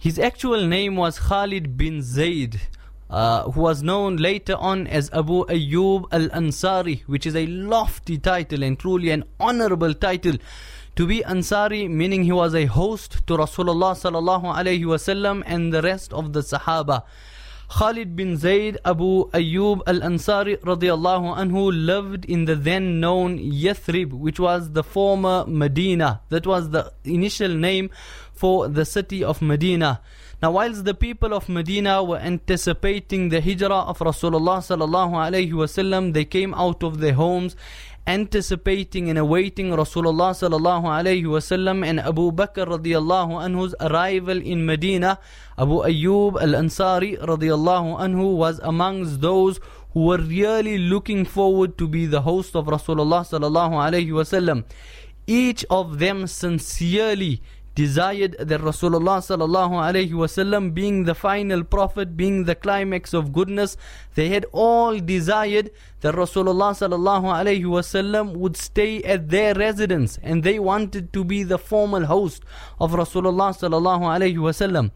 His actual name was Khalid bin Zayd. Uh, who was known later on as Abu Ayyub al Ansari, which is a lofty title and truly an honorable title. To be Ansari, meaning he was a host to Rasulullah sallallahu wasallam and the rest of the Sahaba. Khalid bin Zayd Abu Ayyub al Ansari radiallahu anhu lived in the then known Yathrib, which was the former Medina. That was the initial name for the city of Medina. Now, whilst the people of Medina were anticipating the hijrah of Rasulullah sallallahu alaihi wasallam, they came out of their homes anticipating and awaiting Rasulullah sallallahu alaihi wasallam and Abu Bakr radiallahu anhu's arrival in Medina. Abu Ayyub al-Ansari radiallahu anhu was amongst those who were really looking forward to be the host of Rasulullah sallallahu alaihi wasallam. Each of them sincerely desired that Rasulullah sallallahu alaihi wasallam being the final prophet, being the climax of goodness, they had all desired that Rasulullah sallallahu wasallam would stay at their residence and they wanted to be the formal host of Rasulullah sallallahu wasallam.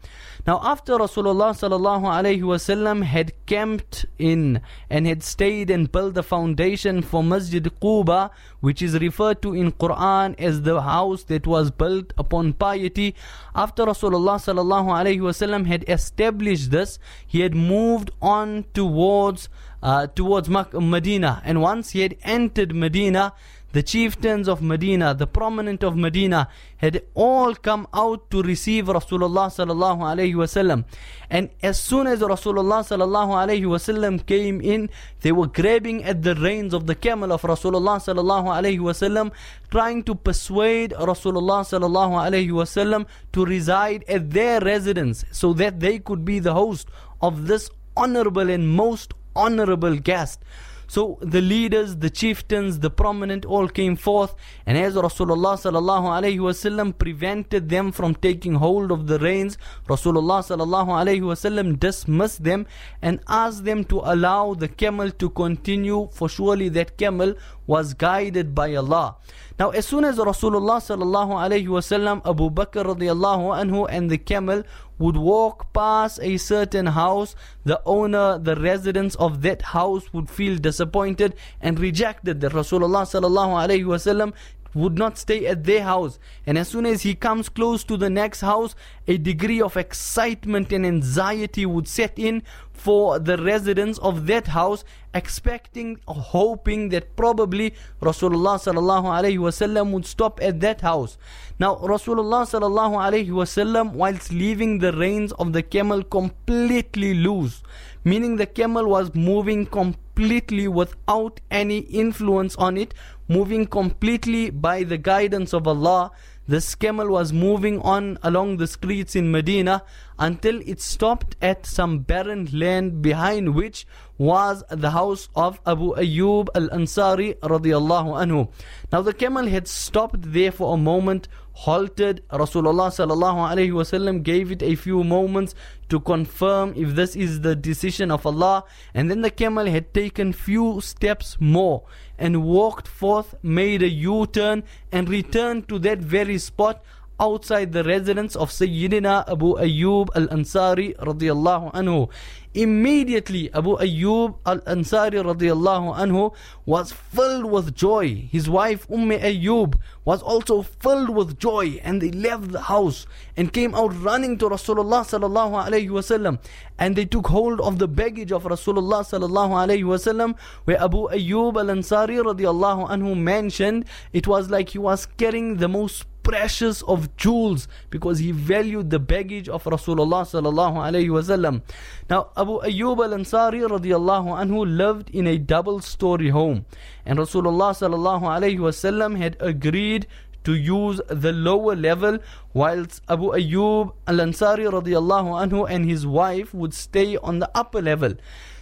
Now after Rasulullah sallallahu wasallam had camped in and had stayed and built the foundation for Masjid Quba which is referred to in Quran as the house that was built upon piety after Rasulullah sallallahu wasallam had established this he had moved on towards uh, towards Medina. And once he had entered Medina, the chieftains of Medina, the prominent of Medina, had all come out to receive Rasulullah sallallahu alaihi wasallam. And as soon as Rasulullah sallallahu alaihi wasallam came in, they were grabbing at the reins of the camel of Rasulullah sallallahu alaihi wasallam, trying to persuade Rasulullah sallallahu alaihi wasallam to reside at their residence, so that they could be the host of this honorable and most honorable guest. So the leaders, the chieftains, the prominent all came forth, and as Rasulullah sallallahu alaihi wasallam prevented them from taking hold of the reins, Rasulullah sallallahu alaihi wasallam dismissed them and asked them to allow the camel to continue, for surely that camel was guided by Allah. Now, as soon as Rasulullah sallallahu alaihi wasallam, Abu Bakr radiallahu anhu, and the camel would walk past a certain house, the owner, the residents of that house would feel disappointed and rejected that Rasulullah sallallahu alaihi wasallam would not stay at their house. And as soon as he comes close to the next house, a degree of excitement and anxiety would set in for the residents of that house, expecting, hoping that probably Rasulullah sallallahu alaihi wasallam would stop at that house. Now, Rasulullah sallallahu alaihi wasallam, whilst leaving the reins of the camel completely loose, meaning the camel was moving completely without any influence on it, moving completely by the guidance of Allah. This camel was moving on along the streets in Medina until it stopped at some barren land behind which was the house of Abu Ayyub al-Ansari radiyallahu anhu. Now the camel had stopped there for a moment halted. Rasulullah sallallahu alaihi wasallam gave it a few moments to confirm if this is the decision of Allah. And then the camel had taken few steps more and walked forth, made a U-turn and returned to that very spot outside the residence of Sayyidina Abu Ayyub al-Ansari radiyallahu anhu. Immediately Abu Ayyub al-Ansari radiyallahu anhu was filled with joy. His wife Umm Ayyub was also filled with joy and they left the house and came out running to Rasulullah sallallahu alayhi wasallam and they took hold of the baggage of Rasulullah sallallahu alayhi wasallam where Abu Ayyub al-Ansari radiyallahu anhu mentioned it was like he was carrying the most precious of jewels because he valued the baggage of Rasulullah sallallahu alayhi wasallam. Now Abu Ayyub al-Ansari radiallahu anhu lived in a double story home and Rasulullah sallallahu alayhi wasallam had agreed to use the lower level whilst Abu Ayyub al-Ansari radiallahu anhu and his wife would stay on the upper level.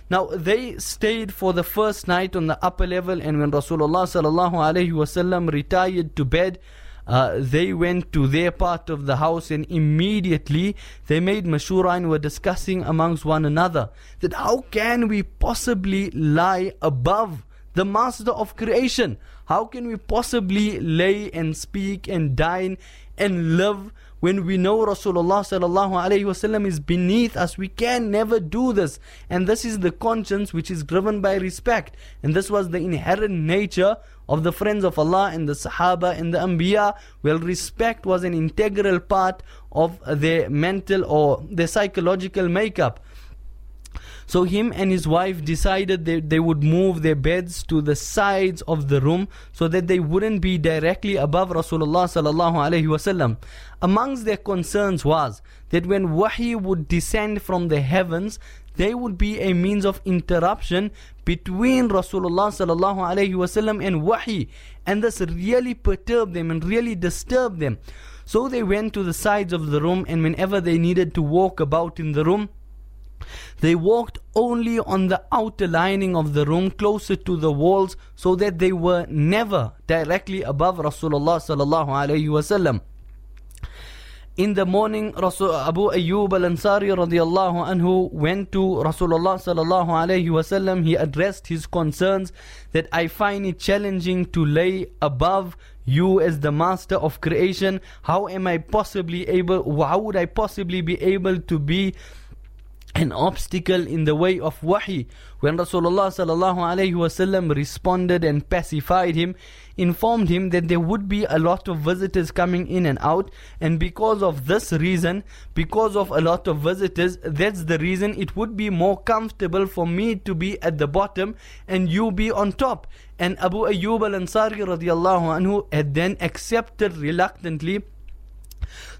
Now they stayed for the first night on the upper level and when Rasulullah sallallahu alayhi wasallam retired to bed uh, they went to their part of the house and immediately they made mashura and were discussing amongst one another that how can we possibly lie above the master of creation how can we possibly lay and speak and dine and live when we know Rasulullah sallallahu alaihi wasallam is beneath us. We can never do this. And this is the conscience which is driven by respect. And this was the inherent nature of the friends of Allah and the Sahaba and the Anbiya. Well, respect was an integral part of their mental or their psychological makeup. So him and his wife decided that they would move their beds to the sides of the room so that they wouldn't be directly above Rasulullah sallallahu alaihi wasallam. Amongst their concerns was that when wahi would descend from the heavens, they would be a means of interruption between Rasulullah sallallahu alaihi wasallam and wahi, and this really perturbed them and really disturbed them. So they went to the sides of the room, and whenever they needed to walk about in the room, they walked only on the outer lining of the room closer to the walls so that they were never directly above Rasulullah sallallahu alaihi wasallam. In the morning, Rasul Abu Ayyub al-Ansari radiallahu anhu went to Rasulullah sallallahu alayhi wasallam. He addressed his concerns that I find it challenging to lay above you as the master of creation. How am I possibly able, how would I possibly be able to be an obstacle in the way of wahi. When Rasulullah sallallahu responded and pacified him, informed him that there would be a lot of visitors coming in and out, and because of this reason, because of a lot of visitors, that's the reason it would be more comfortable for me to be at the bottom and you be on top. And Abu Ayyub al-Ansari radiallahu anhu had then accepted reluctantly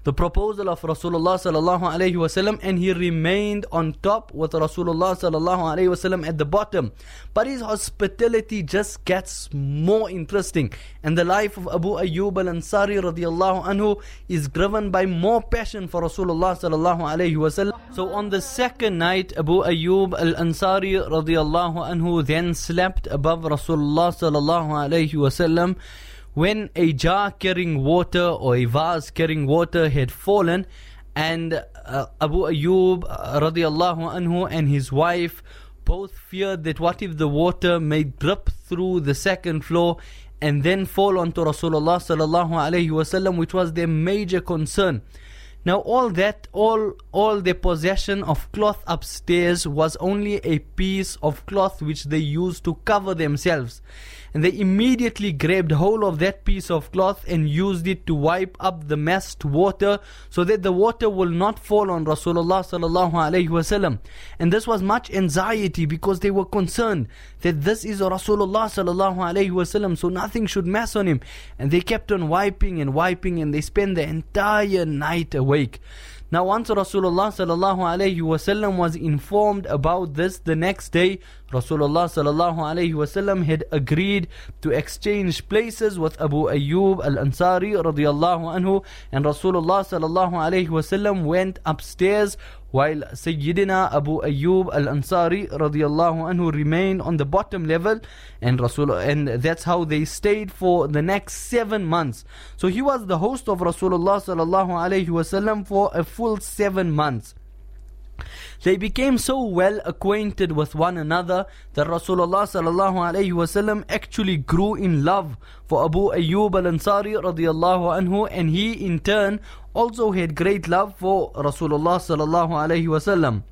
the proposal of Rasulullah sallallahu alaihi wasallam and he remained on top with Rasulullah sallallahu alaihi wasallam at the bottom. But his hospitality just gets more interesting and the life of Abu Ayyub al-Ansari radiallahu anhu is driven by more passion for Rasulullah sallallahu alaihi wasallam so on the second night Abu Ayyub al-Ansari radiallahu anhu then slept above Rasulullah sallallahu alaihi wasallam when a jar carrying water or a vase carrying water had fallen and uh, Abu Ayyub uh, radiallahu anhu and his wife both feared that what if the water may drip through the second floor and then fall onto Rasulullah sallallahu alaihi wasallam which was their major concern. Now all that all all the possession of cloth upstairs was only a piece of cloth which they used to cover themselves and they immediately grabbed hold of that piece of cloth and used it to wipe up the messed water so that the water will not fall on Rasulullah sallallahu alaihi wasallam. And this was much anxiety because they were concerned that this is Rasulullah sallallahu alaihi wasallam, so nothing should mess on him. And they kept on wiping and wiping, and they spent the entire night awake. Now, once Rasulullah sallallahu alayhi wasallam was informed about this the next day, Rasulullah sallallahu alayhi wasallam had agreed to exchange places with Abu Ayyub al-Ansari radiyallahu anhu, and Rasulullah sallallahu alayhi wasallam went upstairs while Sayyidina Abu Ayyub al-Ansari radiyallahu anhu remained on the bottom level and Rasul and that's how they stayed for the next seven months. So he was the host of Rasulullah sallallahu alayhi wasallam for a full seven months. They became so well acquainted with one another that Rasulullah sallallahu actually grew in love for Abu Ayyub al-Ansari radiyallahu anhu and he in turn also had great love for Rasulullah sallallahu.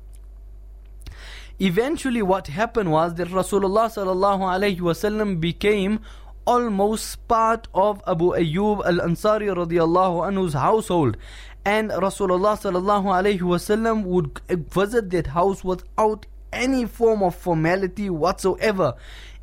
Eventually what happened was that Rasulullah sallallahu became almost part of Abu Ayyub al-Ansari radiyallahu anhu's household and Rasulullah sallallahu wasallam would visit that house without any form of formality whatsoever.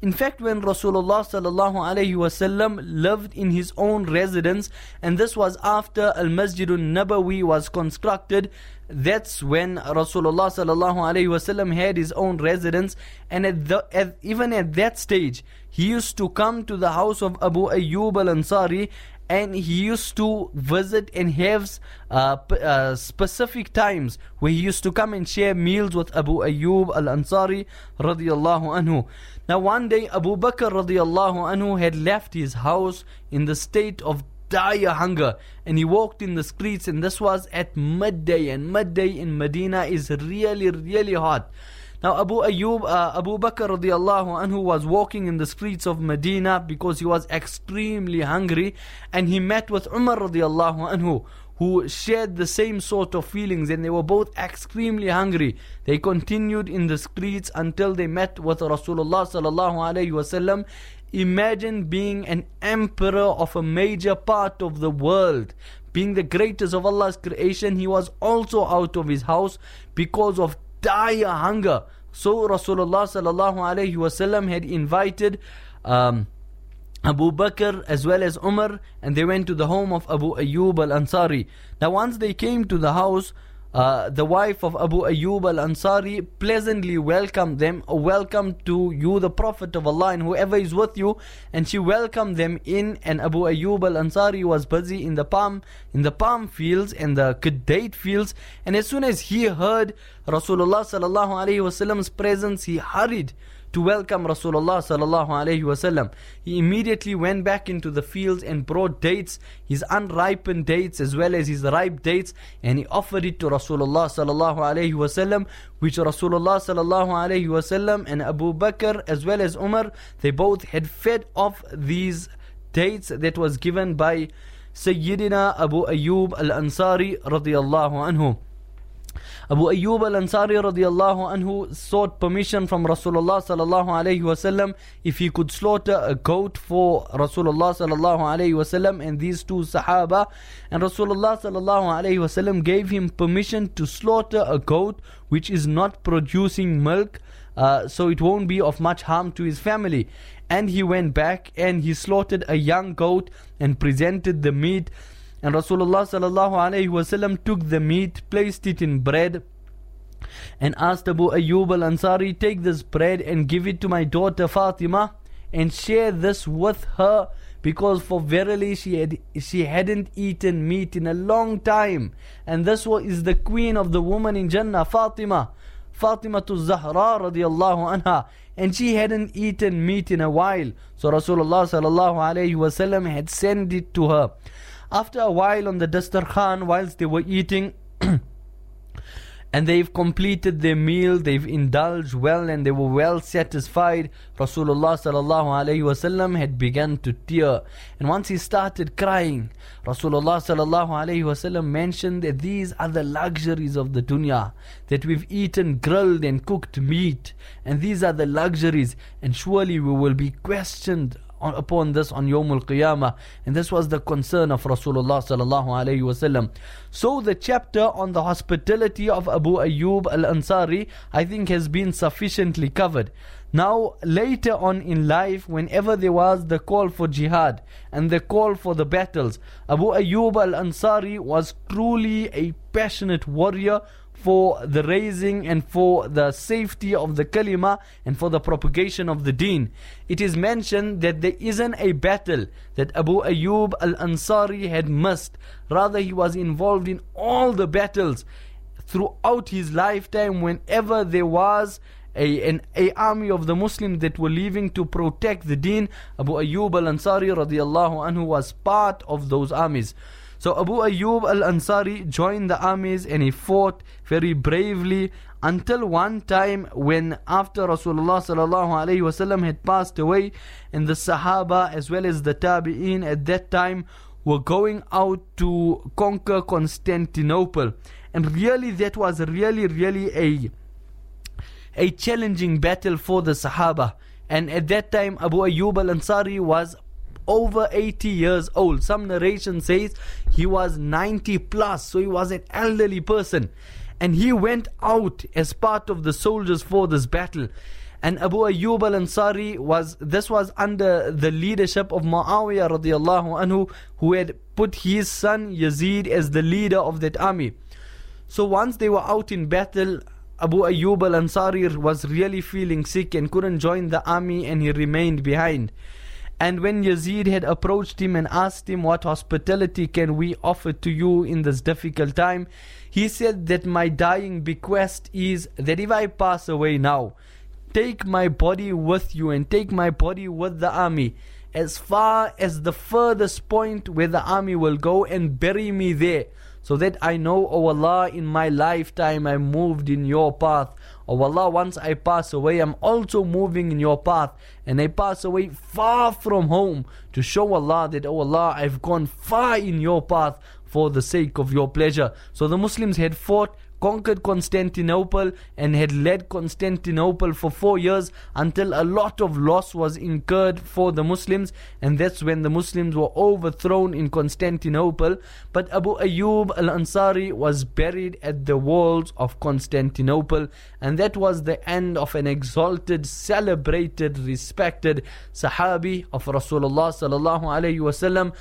In fact, when Rasulullah sallallahu wasallam lived in his own residence, and this was after Al Masjid Nabawi was constructed, that's when Rasulullah sallallahu wasallam had his own residence, and at, the, at even at that stage, he used to come to the house of Abu Ayyub al Ansari and he used to visit and have uh, uh, specific times where he used to come and share meals with Abu Ayyub al-Ansari radiyallahu anhu. Now one day Abu Bakr radiyallahu anhu had left his house in the state of dire hunger and he walked in the streets and this was at midday and midday in Medina is really really hot. Now Abu Ayyub, uh, Abu Bakr radiallahu anhu was walking in the streets of Medina because he was extremely hungry and he met with Umar radiallahu anhu who shared the same sort of feelings and they were both extremely hungry. They continued in the streets until they met with Rasulullah sallallahu alaihi wasallam. Imagine being an emperor of a major part of the world, being the greatest of Allah's creation. He was also out of his house because of dire hunger. So Rasulullah sallallahu alaihi wasallam had invited. Um, Abu Bakr as well as Umar and they went to the home of Abu Ayyub al-Ansari. Now once they came to the house, uh, the wife of Abu Ayyub al-Ansari pleasantly welcomed them, welcome to you the Prophet of Allah and whoever is with you. And she welcomed them in and Abu Ayyub al-Ansari was busy in the palm in the palm fields and the date fields. And as soon as he heard Rasulullah sallallahu alaihi wasallam's presence he hurried to welcome Rasulullah sallallahu alaihi wasallam. He immediately went back into the fields and brought dates, his unripened dates as well as his ripe dates, and he offered it to Rasulullah sallallahu alaihi wasallam, which Rasulullah sallallahu alaihi wasallam and Abu Bakr as well as Umar, they both had fed off these dates that was given by Sayyidina Abu Ayyub al-Ansari radiyallahu anhu. Abu Ayyub al-Ansari radiallahu anhu sought permission from Rasulullah sallallahu alayhi wasallam if he could slaughter a goat for Rasulullah sallallahu alayhi wasallam and these two Sahaba. And Rasulullah sallallahu alayhi wasallam gave him permission to slaughter a goat which is not producing milk uh, so it won't be of much harm to his family. And he went back and he slaughtered a young goat and presented the meat and Rasulullah sallallahu alayhi wasallam took the meat, placed it in bread, and asked Abu Ayyub al Ansari, Take this bread and give it to my daughter Fatima, and share this with her, because for verily she had she hadn't eaten meat in a long time, and this is the queen of the woman in Jannah, Fatima. Fatima to Zahra radiallahu anha. And she hadn't eaten meat in a while. So Rasulullah sallallahu alayhi wasallam had sent it to her after a while on the Dastarkhan, whilst they were eating, and they've completed their meal, they've indulged well, and they were well satisfied. Rasulullah sallallahu alaihi wasallam had begun to tear, and once he started crying, Rasulullah sallallahu alaihi wasallam mentioned that these are the luxuries of the dunya, that we've eaten grilled and cooked meat, and these are the luxuries, and surely we will be questioned on, upon this on Yawmul Qiyamah. And this was the concern of Rasulullah sallallahu alayhi wasallam. So the chapter on the hospitality of Abu Ayyub al-Ansari, I think has been sufficiently covered. Now, later on in life, whenever there was the call for jihad and the call for the battles, Abu Ayyub al Ansari was truly a passionate warrior for the raising and for the safety of the kalima and for the propagation of the deen. It is mentioned that there isn't a battle that Abu Ayyub al Ansari had missed. Rather, he was involved in all the battles throughout his lifetime whenever there was a, an a army of the Muslims that were leaving to protect the deen. Abu Ayyub al Ansari radiallahu anhu was part of those armies. So Abu Ayyub al-Ansari joined the armies and he fought very bravely until one time when after Rasulullah sallallahu had passed away and the Sahaba as well as the Tabi'in at that time were going out to conquer Constantinople. And really that was really really a a challenging battle for the Sahaba. And at that time Abu Ayyub al-Ansari was over 80 years old. Some narration says he was 90 plus, so he was an elderly person. And he went out as part of the soldiers for this battle. And Abu Ayyub al Ansari was, this was under the leadership of Muawiyah radiallahu anhu, who had put his son Yazid as the leader of that army. So once they were out in battle, Abu Ayyub al Ansari was really feeling sick and couldn't join the army and he remained behind. And when Yazid had approached him and asked him, What hospitality can we offer to you in this difficult time? He said that my dying bequest is that if I pass away now, take my body with you and take my body with the army as far as the furthest point where the army will go and bury me there so that I know, O Allah, in my lifetime I moved in your path. O Allah, once I pass away, I'm also moving in your path. And I pass away far from home to show Allah that, O Allah, I've gone far in your path for the sake of your pleasure. So the Muslims had fought conquered Constantinople and had led Constantinople for four years until a lot of loss was incurred for the Muslims and that's when the Muslims were overthrown in Constantinople. But Abu Ayyub al-Ansari was buried at the walls of Constantinople and that was the end of an exalted celebrated respected Sahabi of Rasulullah sallallahu alayhi wasallam